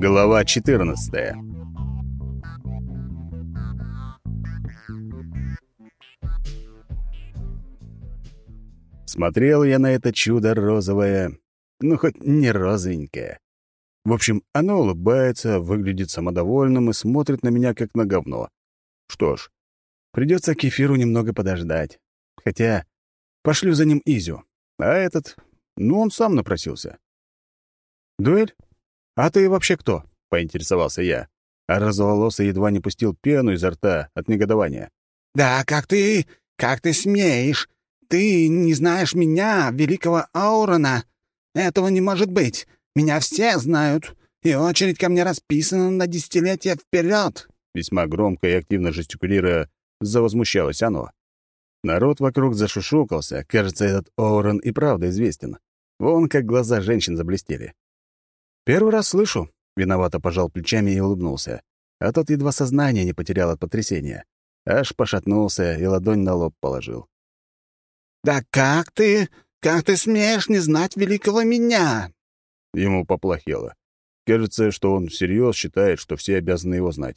Глава 14 Смотрел я на это чудо розовое, ну, хоть не розовенькое. В общем, оно улыбается, выглядит самодовольным и смотрит на меня, как на говно. Что ж, придется кефиру немного подождать. Хотя пошлю за ним Изю. А этот, ну, он сам напросился. «Дуэль? А ты вообще кто?» — поинтересовался я. А розоволосый едва не пустил пену изо рта от негодования. «Да как ты... как ты смеешь? Ты не знаешь меня, великого Аурона? Этого не может быть. Меня все знают, и очередь ко мне расписана на десятилетия вперед!» Весьма громко и активно жестикулируя, завозмущалось оно. Народ вокруг зашушукался. Кажется, этот Оурон и правда известен. Вон как глаза женщин заблестели. «Первый раз слышу», — виновато пожал плечами и улыбнулся. А тот едва сознание не потерял от потрясения. Аж пошатнулся и ладонь на лоб положил. «Да как ты? Как ты смеешь не знать великого меня?» Ему поплохело. Кажется, что он всерьез считает, что все обязаны его знать.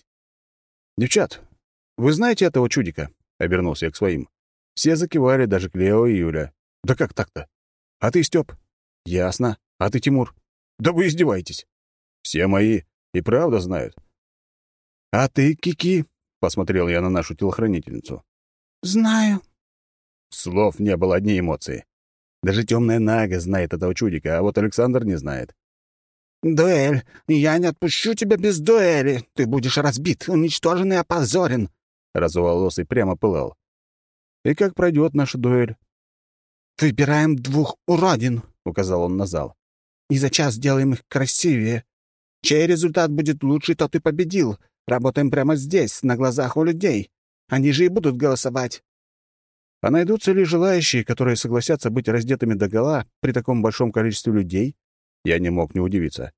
«Девчат, вы знаете этого чудика?» — обернулся я к своим. Все закивали, даже Клео и Юля. «Да как так-то? А ты, Стёп?» «Ясно. А ты, Тимур?» «Да вы издеваетесь!» «Все мои и правда знают». «А ты, Кики?» — посмотрел я на нашу телохранительницу. «Знаю». Слов не было, одни эмоции. Даже темная Нага знает этого чудика, а вот Александр не знает. «Дуэль! Я не отпущу тебя без дуэли! Ты будешь разбит, уничтожен и опозорен!» Розоволосый прямо пылал. «И как пройдет наша дуэль?» «Выбираем двух уродин», — указал он на зал. «И за час сделаем их красивее. Чей результат будет лучше, тот и победил. Работаем прямо здесь, на глазах у людей. Они же и будут голосовать». «А найдутся ли желающие, которые согласятся быть раздетыми догола при таком большом количестве людей?» Я не мог не удивиться.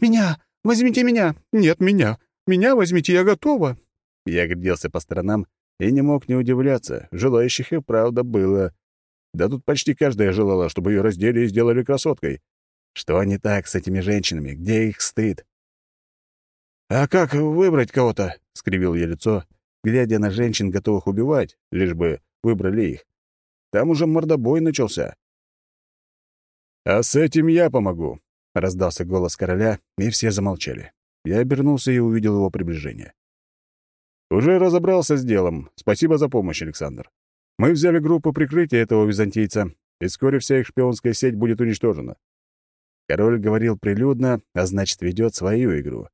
«Меня! Возьмите меня! Нет, меня! Меня возьмите, я готова!» Я гляделся по сторонам и не мог не удивляться. Желающих и правда было. Да тут почти каждая желала, чтобы ее раздели и сделали красоткой. Что не так с этими женщинами? Где их стыд? «А как выбрать кого-то?» — скривил я лицо, глядя на женщин, готовых убивать, лишь бы выбрали их. Там уже мордобой начался. «А с этим я помогу», — раздался голос короля, и все замолчали. Я обернулся и увидел его приближение. «Уже разобрался с делом. Спасибо за помощь, Александр. Мы взяли группу прикрытия этого византийца, и вскоре вся их шпионская сеть будет уничтожена». Король говорил прилюдно, а значит, ведет свою игру.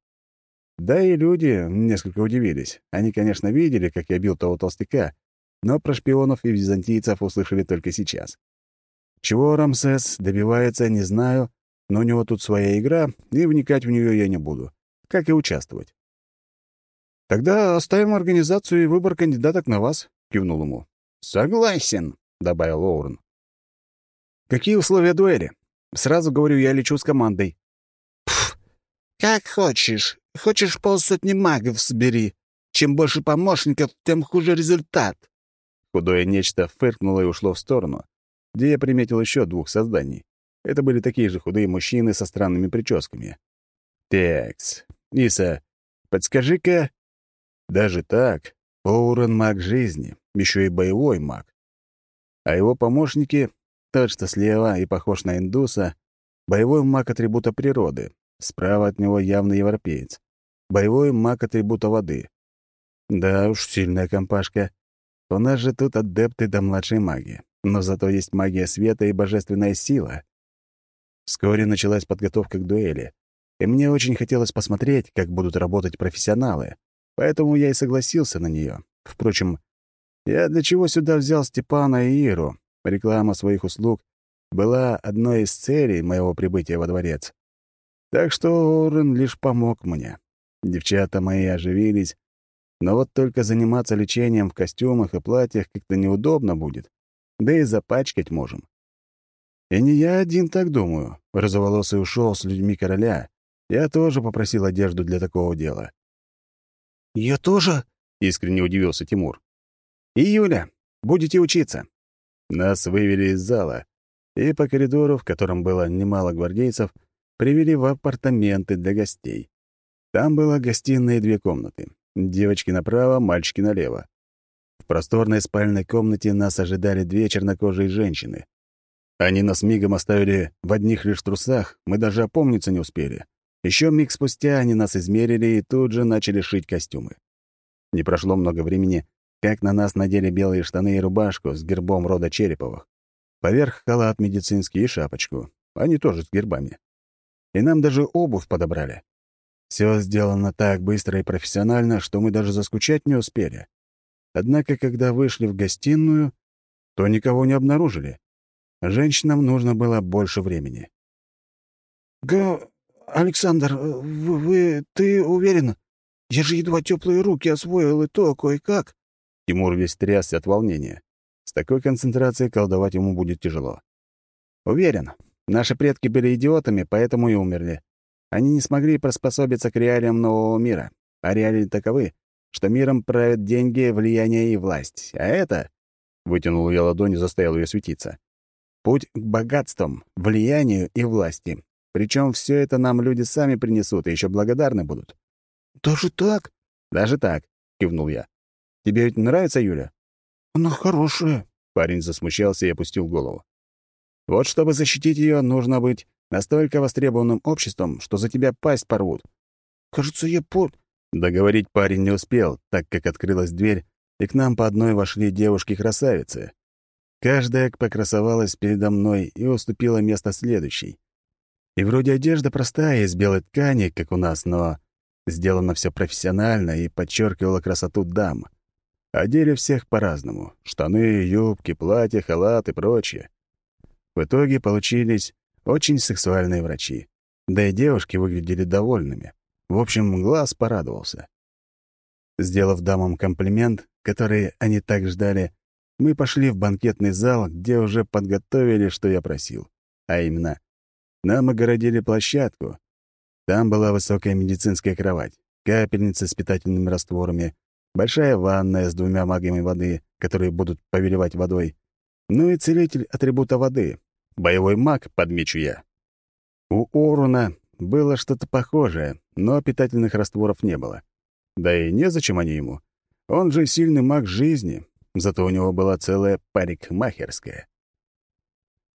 Да и люди несколько удивились. Они, конечно, видели, как я бил того толстяка, но про шпионов и византийцев услышали только сейчас. Чего Рамсес добивается, не знаю, но у него тут своя игра, и вникать в нее я не буду, как и участвовать. «Тогда оставим организацию и выбор кандидаток на вас», — кивнул ему. «Согласен», — добавил Оурен. «Какие условия дуэли? Сразу говорю, я лечу с командой». «Пф, как хочешь. Хочешь полсотни магов собери. Чем больше помощников, тем хуже результат». Худое нечто фыркнуло и ушло в сторону, где я приметил еще двух созданий. Это были такие же худые мужчины со странными прическами. «Текс, Иса, подскажи-ка...» Даже так, Оурен — маг жизни, еще и боевой маг. А его помощники, тот, что слева и похож на индуса, боевой маг атрибута природы, справа от него явно европеец, боевой маг атрибута воды. Да уж, сильная компашка. У нас же тут адепты до младшей магии но зато есть магия света и божественная сила. Вскоре началась подготовка к дуэли, и мне очень хотелось посмотреть, как будут работать профессионалы, поэтому я и согласился на нее. Впрочем, я для чего сюда взял Степана и Иру? Реклама своих услуг была одной из целей моего прибытия во дворец. Так что Орен лишь помог мне. Девчата мои оживились, но вот только заниматься лечением в костюмах и платьях как-то неудобно будет да и запачкать можем. И не я один так думаю. Розоволосый ушел с людьми короля. Я тоже попросил одежду для такого дела. «Я тоже?» — искренне удивился Тимур. «И Юля, будете учиться». Нас вывели из зала, и по коридору, в котором было немало гвардейцев, привели в апартаменты для гостей. Там была гостиная и две комнаты. Девочки направо, мальчики налево. В просторной спальной комнате нас ожидали две чернокожие женщины. Они нас мигом оставили в одних лишь трусах, мы даже опомниться не успели. Еще миг спустя они нас измерили и тут же начали шить костюмы. Не прошло много времени, как на нас надели белые штаны и рубашку с гербом рода Череповых. Поверх халат медицинский и шапочку. Они тоже с гербами. И нам даже обувь подобрали. Все сделано так быстро и профессионально, что мы даже заскучать не успели. Однако, когда вышли в гостиную, то никого не обнаружили. Женщинам нужно было больше времени. «Га... Александр, вы, вы... Ты уверен? Я же едва теплые руки освоил, и то кое-как». Тимур весь трясся от волнения. С такой концентрацией колдовать ему будет тяжело. «Уверен. Наши предки были идиотами, поэтому и умерли. Они не смогли приспособиться к реалиям нового мира. А реалии таковы, что миром правят деньги, влияние и власть. А это...» Вытянул я ладонь и заставил ее светиться. «Путь к богатствам, влиянию и власти. Причем все это нам люди сами принесут и еще благодарны будут. «Даже так?» «Даже так», — кивнул я. «Тебе ведь нравится Юля?» «Она хорошая». Парень засмущался и опустил голову. «Вот чтобы защитить ее, нужно быть настолько востребованным обществом, что за тебя пасть порвут». «Кажется, я по...» Договорить парень не успел, так как открылась дверь, и к нам по одной вошли девушки-красавицы. Каждая покрасовалась передо мной и уступила место следующей. И вроде одежда простая, из белой ткани, как у нас, но сделано все профессионально и подчеркивало красоту дам. Одели всех по-разному. Штаны, юбки, платья, халат и прочее. В итоге получились очень сексуальные врачи. Да и девушки выглядели довольными. В общем, глаз порадовался. Сделав дамам комплимент, который они так ждали, мы пошли в банкетный зал, где уже подготовили, что я просил. А именно, нам огородили площадку. Там была высокая медицинская кровать, капельница с питательными растворами, большая ванная с двумя магами воды, которые будут повелевать водой, ну и целитель атрибута воды, боевой маг, подмечу я. У Оруна было что-то похожее, но питательных растворов не было. Да и незачем они ему. Он же сильный маг жизни, зато у него была целая парикмахерская.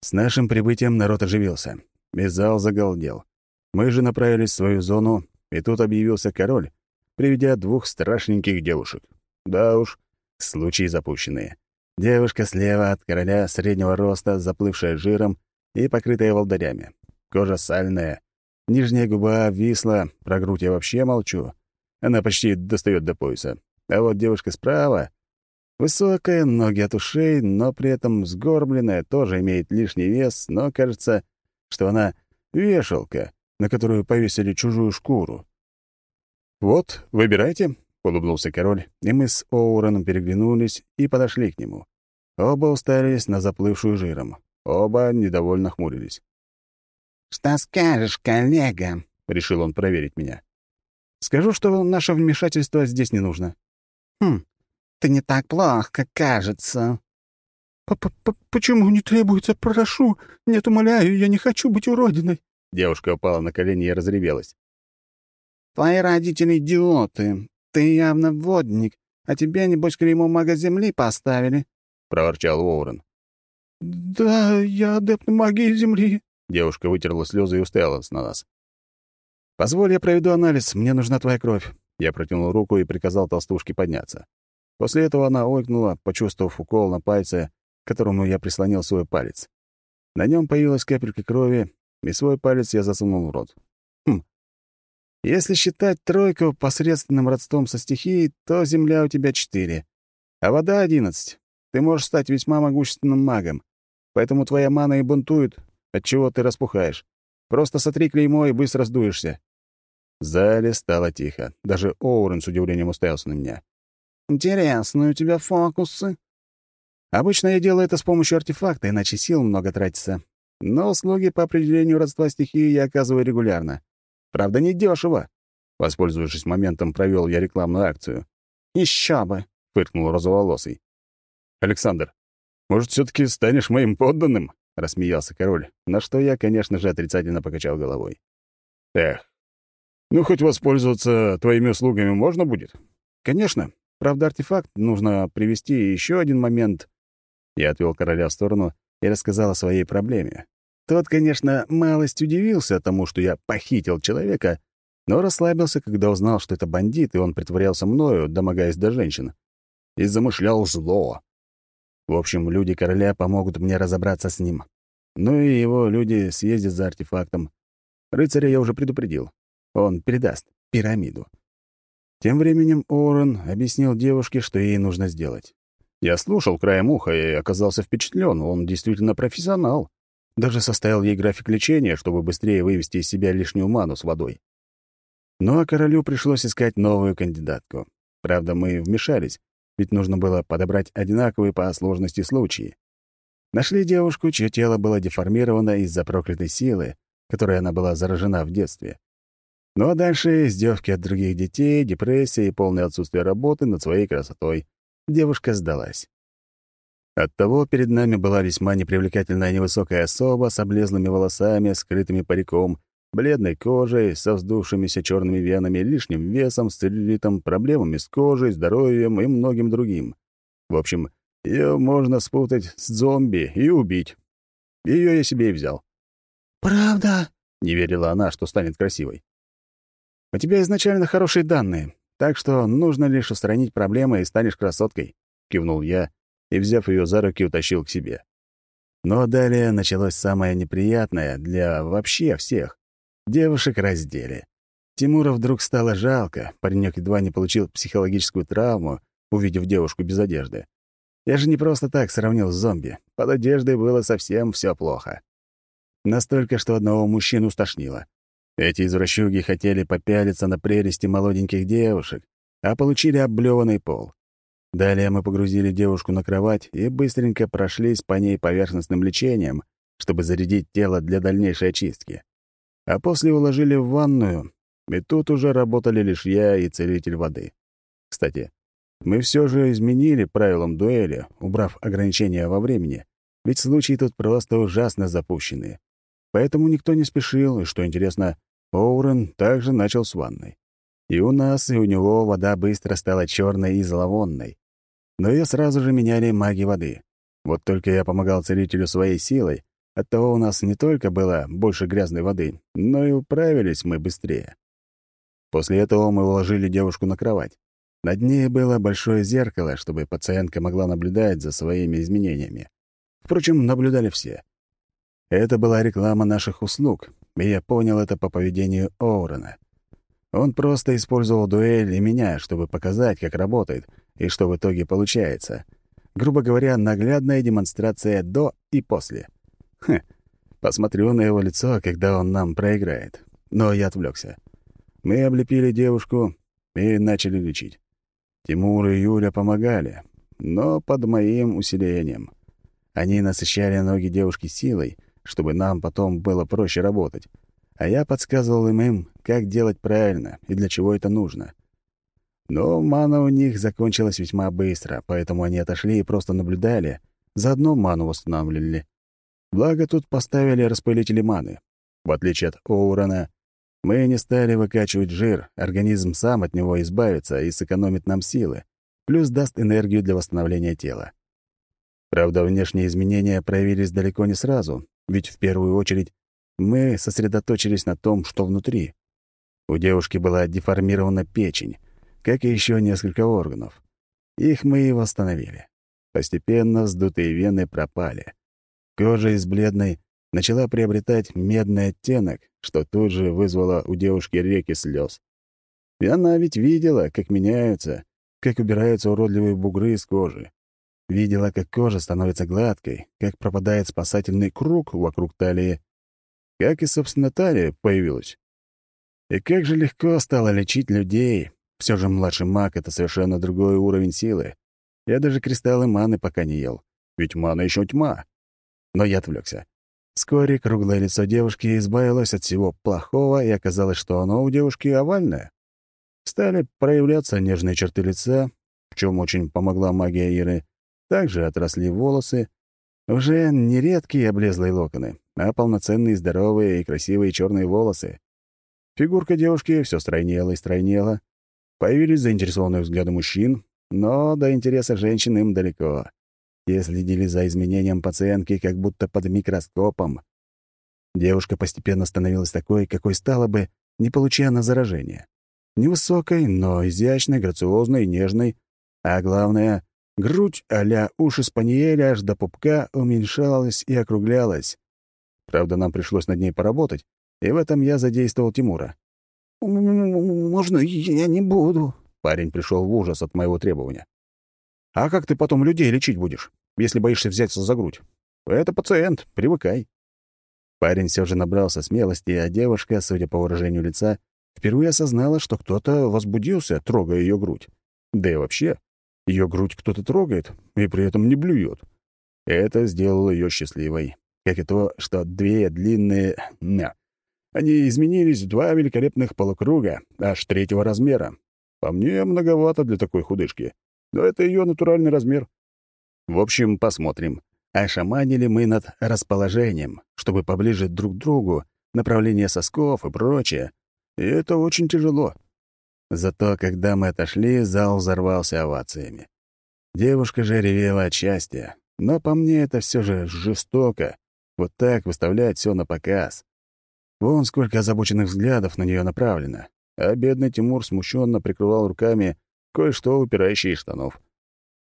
С нашим прибытием народ оживился и зал загалдел. Мы же направились в свою зону, и тут объявился король, приведя двух страшненьких девушек. Да уж, случаи запущенные. Девушка слева от короля среднего роста, заплывшая жиром и покрытая волдырями. Кожа сальная, нижняя губа висла, про грудь я вообще молчу. Она почти достает до пояса. А вот девушка справа Высокая, ноги от ушей, но при этом сгорбленная, тоже имеет лишний вес, но, кажется, что она вешалка, на которую повесили чужую шкуру. «Вот, выбирайте», — улыбнулся король, и мы с Оуреном переглянулись и подошли к нему. Оба уставились на заплывшую жиром. Оба недовольно хмурились. «Что скажешь, коллега?» — решил он проверить меня. «Скажу, что наше вмешательство здесь не нужно». «Хм, ты не так плох, как кажется». «Почему не требуется? Прошу. Нет, умоляю, я не хочу быть уродиной». Девушка упала на колени и разревелась. «Твои родители идиоты. Ты явно водник, а тебе, небось, клеймо мага земли поставили», — проворчал Уоррен. «Да, я адепт магии земли». Девушка вытерла слезы и уставилась на нас. «Позволь, я проведу анализ. Мне нужна твоя кровь». Я протянул руку и приказал толстушке подняться. После этого она ойкнула, почувствовав укол на пальце, к которому я прислонил свой палец. На нем появилась капелька крови, и свой палец я засунул в рот. Хм. Если считать тройку посредственным родством со стихией, то земля у тебя четыре, а вода — одиннадцать. Ты можешь стать весьма могущественным магом, поэтому твоя мана и бунтует, отчего ты распухаешь. Просто сотри клеймо и быстро сдуешься. В зале стало тихо. Даже Оурен с удивлением уставился на меня. «Интересные у тебя фокусы», Обычно я делаю это с помощью артефакта, иначе сил много тратится. Но услуги по определению родства стихии я оказываю регулярно. Правда, не дешево. Воспользовавшись моментом, провел я рекламную акцию. Еще бы!» — фыркнул розоволосый. «Александр, может, все таки станешь моим подданным?» — рассмеялся король, на что я, конечно же, отрицательно покачал головой. Эх, ну хоть воспользоваться твоими услугами можно будет? Конечно. Правда, артефакт нужно привести еще один момент. Я отвел короля в сторону и рассказал о своей проблеме. Тот, конечно, малость удивился тому, что я похитил человека, но расслабился, когда узнал, что это бандит, и он притворялся мною, домогаясь до женщин. И замышлял зло. В общем, люди короля помогут мне разобраться с ним. Ну и его люди съездят за артефактом. Рыцаря я уже предупредил. Он передаст пирамиду. Тем временем Оуэн объяснил девушке, что ей нужно сделать. Я слушал краем уха и оказался впечатлен. Он действительно профессионал. Даже составил ей график лечения, чтобы быстрее вывести из себя лишнюю ману с водой. Ну а королю пришлось искать новую кандидатку. Правда, мы вмешались, ведь нужно было подобрать одинаковые по сложности случаи. Нашли девушку, чье тело было деформировано из-за проклятой силы, которой она была заражена в детстве. Ну а дальше издевки от других детей, депрессия и полное отсутствие работы над своей красотой. Девушка сдалась. Оттого перед нами была весьма непривлекательная невысокая особа с облезлыми волосами, скрытыми париком, бледной кожей, со вздувшимися черными венами, лишним весом, с целлюлитом, проблемами с кожей, здоровьем и многим другим. В общем, ее можно спутать с зомби и убить. Ее я себе и взял. «Правда?» — не верила она, что станет красивой. «У тебя изначально хорошие данные, так что нужно лишь устранить проблемы и станешь красоткой», — кивнул я и, взяв ее за руки, утащил к себе. Но далее началось самое неприятное для вообще всех. Девушек раздели. Тимура вдруг стало жалко, паренек едва не получил психологическую травму, увидев девушку без одежды. Я же не просто так сравнил с зомби. Под одеждой было совсем все плохо. Настолько, что одного мужчину стошнило. Эти извращуги хотели попялиться на прелести молоденьких девушек, а получили облеванный пол. Далее мы погрузили девушку на кровать и быстренько прошлись по ней поверхностным лечением, чтобы зарядить тело для дальнейшей очистки. А после уложили в ванную, и тут уже работали лишь я и целитель воды. Кстати, мы все же изменили правилам дуэли, убрав ограничения во времени, ведь случаи тут просто ужасно запущенные. Поэтому никто не спешил, и, что интересно, Оурен также начал с ванной. И у нас, и у него вода быстро стала черной и зловонной. Но ее сразу же меняли маги воды. Вот только я помогал целителю своей силой, оттого у нас не только было больше грязной воды, но и управились мы быстрее. После этого мы уложили девушку на кровать. Над ней было большое зеркало, чтобы пациентка могла наблюдать за своими изменениями. Впрочем, наблюдали все. Это была реклама наших услуг, и я понял это по поведению Оурена. Он просто использовал дуэль и меня, чтобы показать, как работает и что в итоге получается. Грубо говоря, наглядная демонстрация до и после. Хм, посмотрю на его лицо, когда он нам проиграет. Но я отвлекся. Мы облепили девушку и начали лечить. Тимур и Юля помогали, но под моим усилением. Они насыщали ноги девушки силой, чтобы нам потом было проще работать а я подсказывал им, как делать правильно и для чего это нужно. Но мана у них закончилась весьма быстро, поэтому они отошли и просто наблюдали, заодно ману восстанавливали. Благо тут поставили распылители маны. В отличие от Оурона, мы не стали выкачивать жир, организм сам от него избавится и сэкономит нам силы, плюс даст энергию для восстановления тела. Правда, внешние изменения проявились далеко не сразу, ведь в первую очередь мы сосредоточились на том, что внутри. У девушки была деформирована печень, как и еще несколько органов. Их мы и восстановили. Постепенно вздутые вены пропали. Кожа из бледной начала приобретать медный оттенок, что тут же вызвало у девушки реки слез. И она ведь видела, как меняются, как убираются уродливые бугры из кожи. Видела, как кожа становится гладкой, как пропадает спасательный круг вокруг талии, как и, собственно, талия появилась. И как же легко стало лечить людей. Все же младший маг — это совершенно другой уровень силы. Я даже кристаллы маны пока не ел, ведь мана еще тьма. Но я отвлекся. Вскоре круглое лицо девушки избавилось от всего плохого, и оказалось, что оно у девушки овальное. Стали проявляться нежные черты лица, в чем очень помогла магия Иры. Также отросли волосы, уже не редкие облезлые локоны, а полноценные здоровые и красивые черные волосы. Фигурка девушки все стройнела и стройнела. Появились заинтересованные взгляды мужчин, но до интереса женщин им далеко. Те следили за изменением пациентки как будто под микроскопом. Девушка постепенно становилась такой, какой стала бы, не получая на заражение. Невысокой, но изящной, грациозной, нежной, а главное, грудь а-ля уши спаниеля аж до пупка уменьшалась и округлялась. Правда, нам пришлось над ней поработать, и в этом я задействовал Тимура. «Можно я не буду?» Парень пришел в ужас от моего требования. «А как ты потом людей лечить будешь, если боишься взяться за грудь? Это пациент, привыкай». Парень все же набрался смелости, а девушка, судя по выражению лица, впервые осознала, что кто-то возбудился, трогая ее грудь. Да и вообще, ее грудь кто-то трогает и при этом не блюет. Это сделало ее счастливой. Как и то, что две длинные... Ня. Они изменились в два великолепных полукруга, аж третьего размера. По мне, многовато для такой худышки. Но это ее натуральный размер. В общем, посмотрим. А шаманили мы над расположением, чтобы поближе друг к другу, направление сосков и прочее. И это очень тяжело. Зато, когда мы отошли, зал взорвался овациями. Девушка же ревела от счастья. Но по мне это все же жестоко. Вот так выставлять все на показ. Вон сколько озабоченных взглядов на нее направлено. А бедный Тимур смущенно прикрывал руками кое-что упирающие из штанов.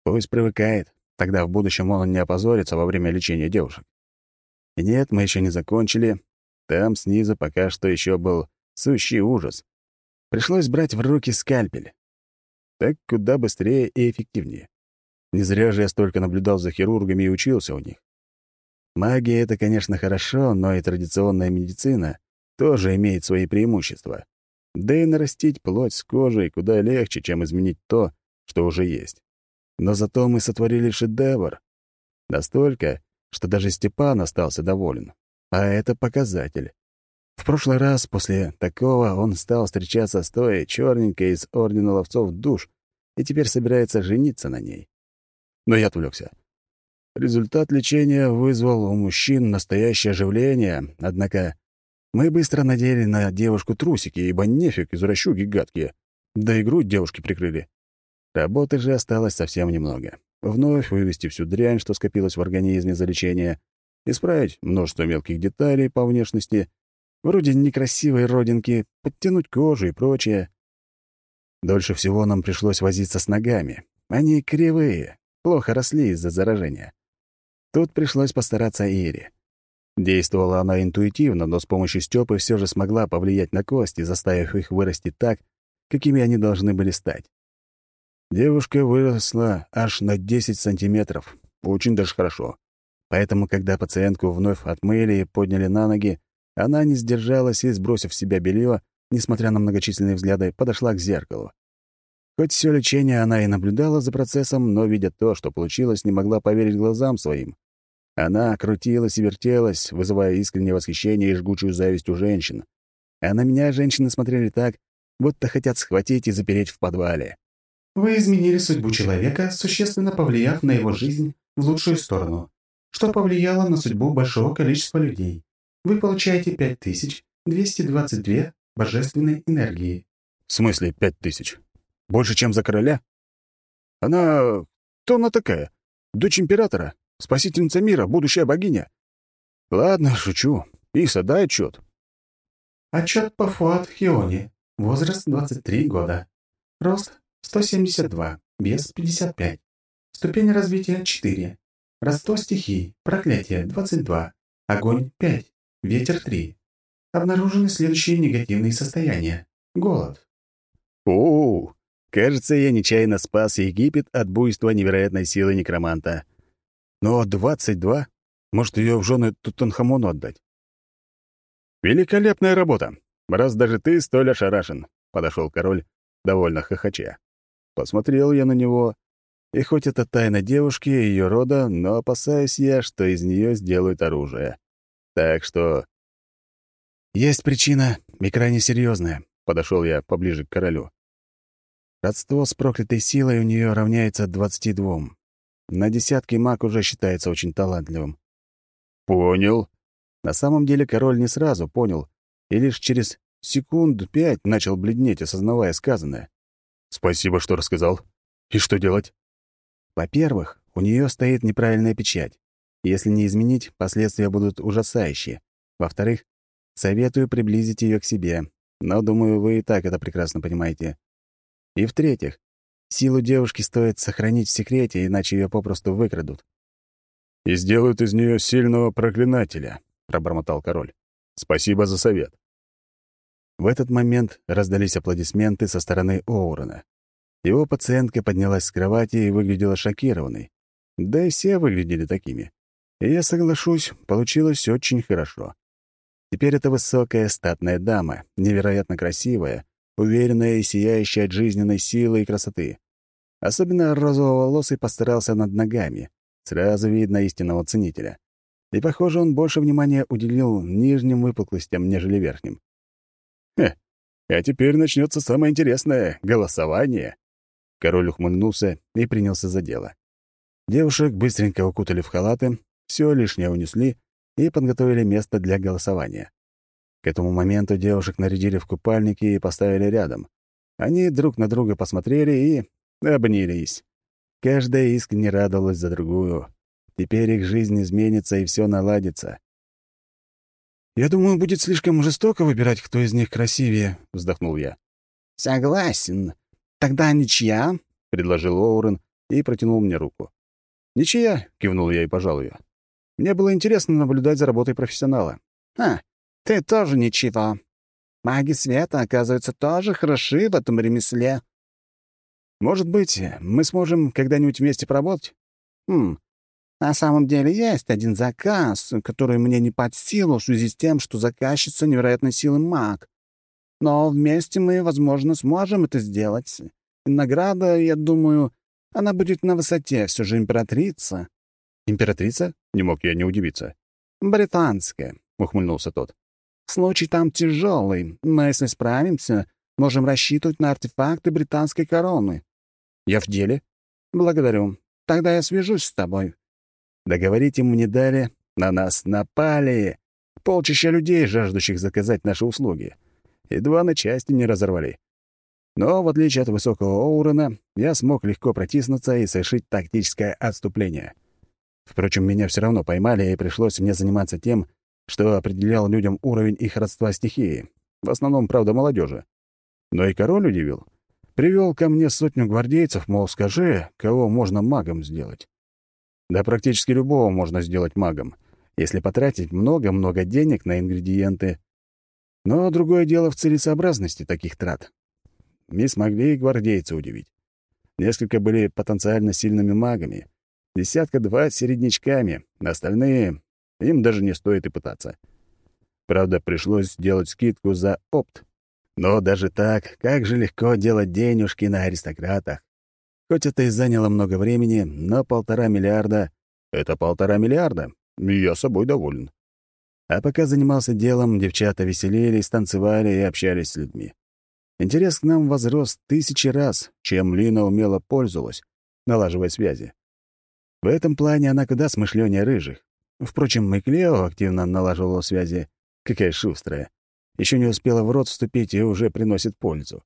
Пусть привыкает, тогда в будущем он не опозорится во время лечения девушек. И нет, мы еще не закончили. Там снизу пока что еще был сущий ужас. Пришлось брать в руки скальпель. Так куда быстрее и эффективнее. Не зря же я столько наблюдал за хирургами и учился у них. Магия — это, конечно, хорошо, но и традиционная медицина тоже имеет свои преимущества. Да и нарастить плоть с кожей куда легче, чем изменить то, что уже есть. Но зато мы сотворили шедевр. Настолько, что даже Степан остался доволен. А это показатель. В прошлый раз после такого он стал встречаться с той черненькой из Ордена Ловцов душ и теперь собирается жениться на ней. Но я отвлекся. Результат лечения вызвал у мужчин настоящее оживление, однако мы быстро надели на девушку трусики, ибо нефиг извращуги гадкие. Да и грудь девушки прикрыли. Работы же осталось совсем немного. Вновь вывести всю дрянь, что скопилась в организме за лечение, исправить множество мелких деталей по внешности — Вроде некрасивой родинки, подтянуть кожу и прочее. Дольше всего нам пришлось возиться с ногами. Они кривые, плохо росли из-за заражения. Тут пришлось постараться Ире. Действовала она интуитивно, но с помощью Стёпы все же смогла повлиять на кости, заставив их вырасти так, какими они должны были стать. Девушка выросла аж на 10 сантиметров. Очень даже хорошо. Поэтому, когда пациентку вновь отмыли и подняли на ноги, она не сдержалась и, сбросив с себя белье, несмотря на многочисленные взгляды, подошла к зеркалу. Хоть все лечение она и наблюдала за процессом, но, видя то, что получилось, не могла поверить глазам своим. Она крутилась и вертелась, вызывая искреннее восхищение и жгучую зависть у женщин. А на меня женщины смотрели так, будто хотят схватить и запереть в подвале. Вы изменили судьбу человека, существенно повлияв на его жизнь в лучшую сторону, что повлияло на судьбу большого количества людей вы получаете 5222 божественной энергии. В смысле пять тысяч? Больше, чем за короля? Она... Кто она такая? Дочь императора? Спасительница мира? Будущая богиня? Ладно, шучу. Иса, дай отчет. Отчет по Фуат Хионе. Возраст 23 года. Рост 172. Вес 55. Ступень развития 4. Родство стихий. Проклятие 22. Огонь 5. Ветер 3. Обнаружены следующие негативные состояния. Голод. О, кажется, я нечаянно спас Египет от буйства невероятной силы некроманта. Но 22? Может, ее в жены Тутанхамону отдать? Великолепная работа. Раз даже ты столь ошарашен, подошел король, довольно хохоча. Посмотрел я на него, и хоть это тайна девушки и ее рода, но опасаюсь я, что из нее сделают оружие. Так что... Есть причина, и крайне серьезная. Подошел я поближе к королю. Родство с проклятой силой у нее равняется 22. На десятки маг уже считается очень талантливым. Понял. На самом деле король не сразу понял, и лишь через секунд пять начал бледнеть, осознавая сказанное. «Спасибо, что рассказал. И что делать?» «Во-первых, у нее стоит неправильная печать. Если не изменить, последствия будут ужасающие. Во-вторых, советую приблизить ее к себе, но, думаю, вы и так это прекрасно понимаете. И в-третьих, силу девушки стоит сохранить в секрете, иначе ее попросту выкрадут. «И сделают из нее сильного проклинателя», — пробормотал король. «Спасибо за совет». В этот момент раздались аплодисменты со стороны Оурона. Его пациентка поднялась с кровати и выглядела шокированной. Да и все выглядели такими. И я соглашусь, получилось очень хорошо. Теперь это высокая статная дама, невероятно красивая, уверенная и сияющая от жизненной силы и красоты. Особенно розово-волосый постарался над ногами. Сразу видно истинного ценителя. И, похоже, он больше внимания уделил нижним выпуклостям, нежели верхним. Хе, а теперь начнется самое интересное — голосование. Король ухмыльнулся и принялся за дело. Девушек быстренько укутали в халаты, все лишнее унесли и подготовили место для голосования. К этому моменту девушек нарядили в купальники и поставили рядом. Они друг на друга посмотрели и обнялись. Каждая искренне радовалась за другую. Теперь их жизнь изменится, и все наладится. «Я думаю, будет слишком жестоко выбирать, кто из них красивее», — вздохнул я. «Согласен. Тогда ничья», — предложил Оурен и протянул мне руку. «Ничья», — кивнул я и пожал ее. Мне было интересно наблюдать за работой профессионала. «А, ты тоже ничего. Маги света, оказывается, тоже хороши в этом ремесле». «Может быть, мы сможем когда-нибудь вместе поработать?» «Хм, на самом деле есть один заказ, который мне не под силу в связи с тем, что заказчица невероятной силы маг. Но вместе мы, возможно, сможем это сделать. Награда, я думаю, она будет на высоте, все же императрица». «Императрица?» — не мог я не удивиться. «Британская», — ухмыльнулся тот. «Случай там тяжелый, но если справимся, можем рассчитывать на артефакты британской короны». «Я в деле?» «Благодарю. Тогда я свяжусь с тобой». Договорить ему не дали, на нас напали. Полчища людей, жаждущих заказать наши услуги. Едва на части не разорвали. Но, в отличие от высокого Оурена, я смог легко протиснуться и совершить тактическое отступление — Впрочем, меня все равно поймали, и пришлось мне заниматься тем, что определял людям уровень их родства стихии. В основном, правда, молодежи. Но и король удивил. Привел ко мне сотню гвардейцев, мол, скажи, кого можно магом сделать. Да практически любого можно сделать магом, если потратить много-много денег на ингредиенты. Но другое дело в целесообразности таких трат. Не смогли и гвардейцы удивить. Несколько были потенциально сильными магами — Десятка-два середнячками, остальные им даже не стоит и пытаться. Правда, пришлось сделать скидку за опт. Но даже так, как же легко делать денежки на аристократах. Хоть это и заняло много времени, но полтора миллиарда — это полтора миллиарда, и я собой доволен. А пока занимался делом, девчата веселились, танцевали и общались с людьми. Интерес к нам возрос тысячи раз, чем Лина умело пользовалась, налаживая связи. В этом плане она куда смышленнее рыжих. Впрочем, и активно налаживала связи. Какая шустрая. Еще не успела в рот вступить и уже приносит пользу.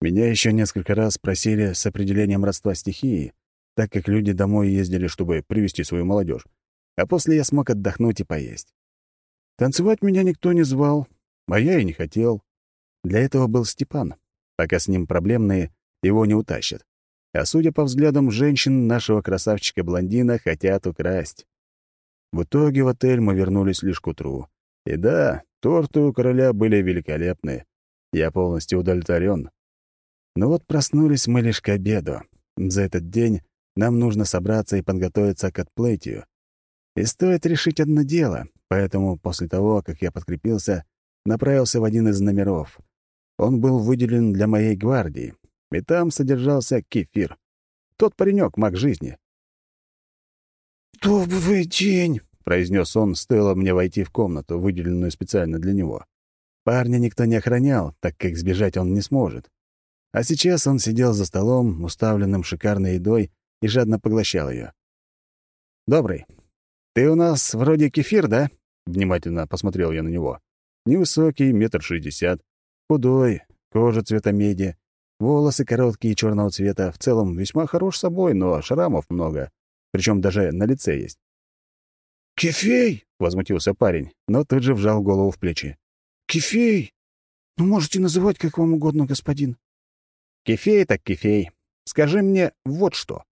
Меня еще несколько раз просили с определением родства стихии, так как люди домой ездили, чтобы привести свою молодежь. А после я смог отдохнуть и поесть. Танцевать меня никто не звал, а я и не хотел. Для этого был Степан. Пока с ним проблемные, его не утащат. А судя по взглядам женщин, нашего красавчика-блондина хотят украсть. В итоге в отель мы вернулись лишь к утру. И да, торты у короля были великолепны. Я полностью удовлетворен. Но вот проснулись мы лишь к обеду. За этот день нам нужно собраться и подготовиться к отплытию. И стоит решить одно дело, поэтому после того, как я подкрепился, направился в один из номеров. Он был выделен для моей гвардии, и там содержался кефир. Тот паренек, маг жизни. «Добрый день», — произнес он, стоило мне войти в комнату, выделенную специально для него. Парня никто не охранял, так как сбежать он не сможет. А сейчас он сидел за столом, уставленным шикарной едой, и жадно поглощал ее. «Добрый. Ты у нас вроде кефир, да?» — внимательно посмотрел я на него. Невысокий, метр шестьдесят, худой, кожа цвета меди, волосы короткие черного цвета, в целом весьма хорош собой, но шрамов много, причем даже на лице есть. «Кефей!» — возмутился парень, но тут же вжал голову в плечи. «Кефей! Ну, можете называть как вам угодно, господин». «Кефей так кефей. Скажи мне вот что».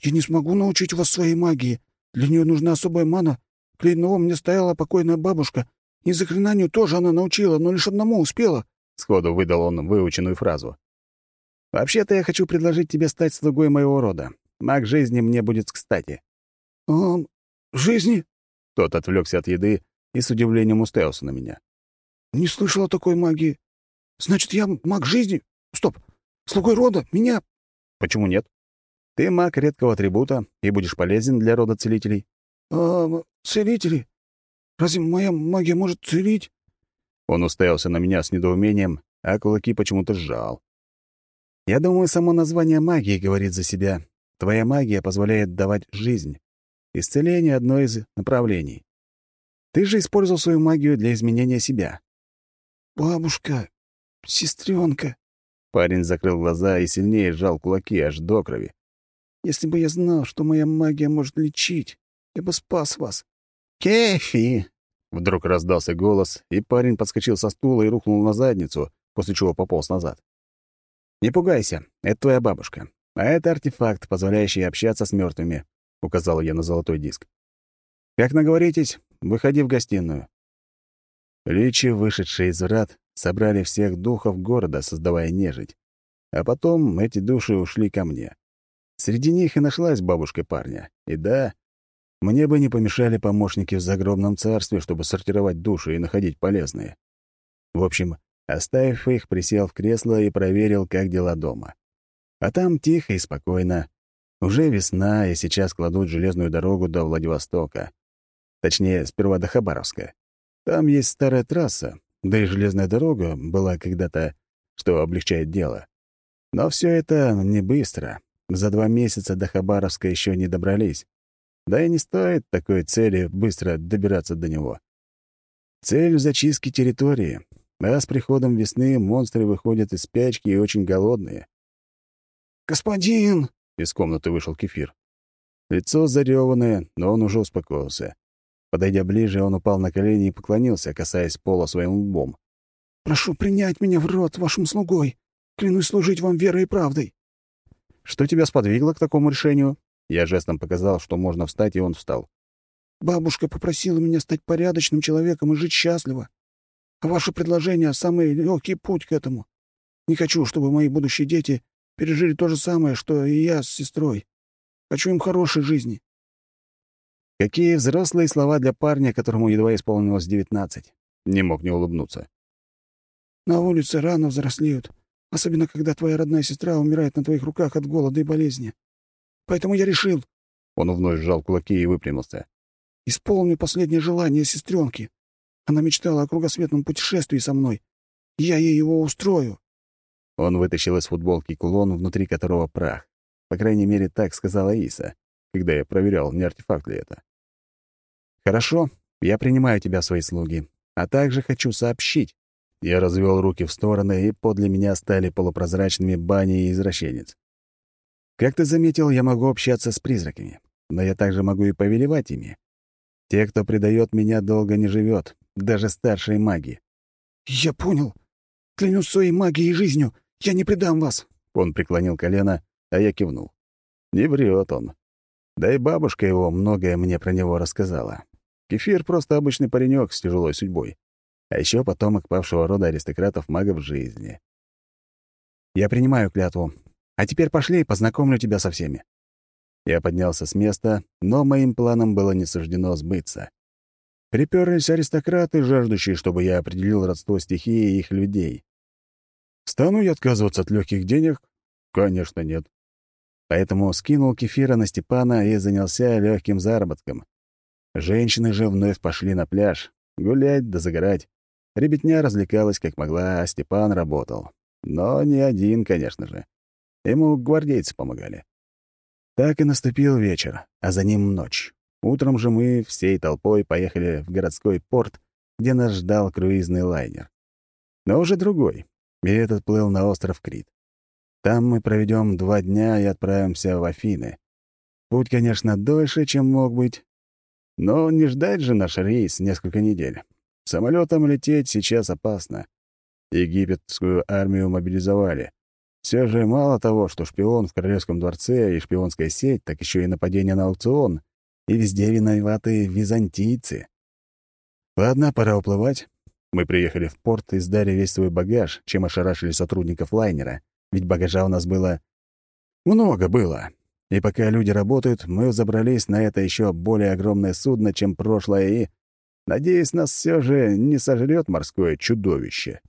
«Я не смогу научить вас своей магии. Для нее нужна особая мана. Клейного мне стояла покойная бабушка. И заклинанию тоже она научила, но лишь одному успела». Сходу выдал он выученную фразу. «Вообще-то я хочу предложить тебе стать слугой моего рода. Маг жизни мне будет кстати». «А, жизни?» Тот отвлекся от еды и с удивлением уставился на меня. «Не слышал о такой магии. Значит, я маг жизни? Стоп! Слугой рода? Меня?» «Почему нет? Ты маг редкого атрибута и будешь полезен для рода целителей». «А, целители? Разве моя магия может целить?» Он уставился на меня с недоумением, а кулаки почему-то сжал. «Я думаю, само название магии говорит за себя. Твоя магия позволяет давать жизнь. Исцеление — одно из направлений. Ты же использовал свою магию для изменения себя. «Бабушка, сестренка. Парень закрыл глаза и сильнее сжал кулаки аж до крови. «Если бы я знал, что моя магия может лечить, я бы спас вас». «Кефи!» Вдруг раздался голос, и парень подскочил со стула и рухнул на задницу, после чего пополз назад. «Не пугайся, это твоя бабушка. А это артефакт, позволяющий общаться с мертвыми. — указал я на золотой диск. «Как наговоритесь, выходи в гостиную». Личи, вышедшие из врат, собрали всех духов города, создавая нежить. А потом эти души ушли ко мне. Среди них и нашлась бабушка парня. И да, мне бы не помешали помощники в загробном царстве, чтобы сортировать души и находить полезные. В общем, оставив их, присел в кресло и проверил, как дела дома. А там тихо и спокойно. Уже весна, и сейчас кладут железную дорогу до Владивостока. Точнее, сперва до Хабаровска. Там есть старая трасса, да и железная дорога была когда-то, что облегчает дело. Но все это не быстро. За два месяца до Хабаровска еще не добрались. Да и не стоит такой цели быстро добираться до него. Цель в зачистке территории, а с приходом весны монстры выходят из спячки и очень голодные. «Господин!» Из комнаты вышел кефир. Лицо зареванное, но он уже успокоился. Подойдя ближе, он упал на колени и поклонился, касаясь пола своим лбом. «Прошу принять меня в рот вашим слугой. Клянусь служить вам верой и правдой». «Что тебя сподвигло к такому решению?» Я жестом показал, что можно встать, и он встал. «Бабушка попросила меня стать порядочным человеком и жить счастливо. А ваше предложение — самый легкий путь к этому. Не хочу, чтобы мои будущие дети пережили то же самое, что и я с сестрой. Хочу им хорошей жизни». Какие взрослые слова для парня, которому едва исполнилось девятнадцать. Не мог не улыбнуться. «На улице рано взрослеют, особенно когда твоя родная сестра умирает на твоих руках от голода и болезни. Поэтому я решил...» Он вновь сжал кулаки и выпрямился. «Исполню последнее желание сестренки. Она мечтала о кругосветном путешествии со мной. Я ей его устрою». Он вытащил из футболки кулон, внутри которого прах. По крайней мере, так сказала Иса, когда я проверял, не артефакт ли это. «Хорошо, я принимаю тебя в свои слуги, а также хочу сообщить». Я развел руки в стороны, и подле меня стали полупрозрачными бани и извращенец. Как ты заметил, я могу общаться с призраками, но я также могу и повелевать ими. Те, кто предает меня, долго не живет, даже старшие маги. «Я понял. Клянусь своей магией и жизнью, я не предам вас!» Он преклонил колено, а я кивнул. Не врет он. Да и бабушка его многое мне про него рассказала. Кефир — просто обычный паренек с тяжелой судьбой. А еще потомок павшего рода аристократов-магов жизни. Я принимаю клятву. А теперь пошли, познакомлю тебя со всеми. Я поднялся с места, но моим планам было не суждено сбыться. Приперлись аристократы, жаждущие, чтобы я определил родство стихии и их людей. Стану я отказываться от легких денег? Конечно, нет. Поэтому скинул кефира на Степана и занялся легким заработком. Женщины же вновь пошли на пляж, гулять да загорать. Ребятня развлекалась как могла, а Степан работал. Но не один, конечно же. Ему гвардейцы помогали. Так и наступил вечер, а за ним ночь. Утром же мы всей толпой поехали в городской порт где нас ждал круизный лайнер. Но уже другой, и этот плыл на остров Крит. Там мы проведем два дня и отправимся в Афины. Путь, конечно, дольше, чем мог быть, но не ждать же наш рейс несколько недель. Самолетом лететь сейчас опасно. Египетскую армию мобилизовали. Все же мало того, что шпион в Королевском дворце и шпионская сеть, так еще и нападение на аукцион. И везде виноваты византийцы. Ладно, пора уплывать. Мы приехали в порт и сдали весь свой багаж, чем ошарашили сотрудников лайнера, ведь багажа у нас было... Много было. И пока люди работают, мы забрались на это еще более огромное судно, чем прошлое, и... Надеюсь, нас все же не сожрет морское чудовище.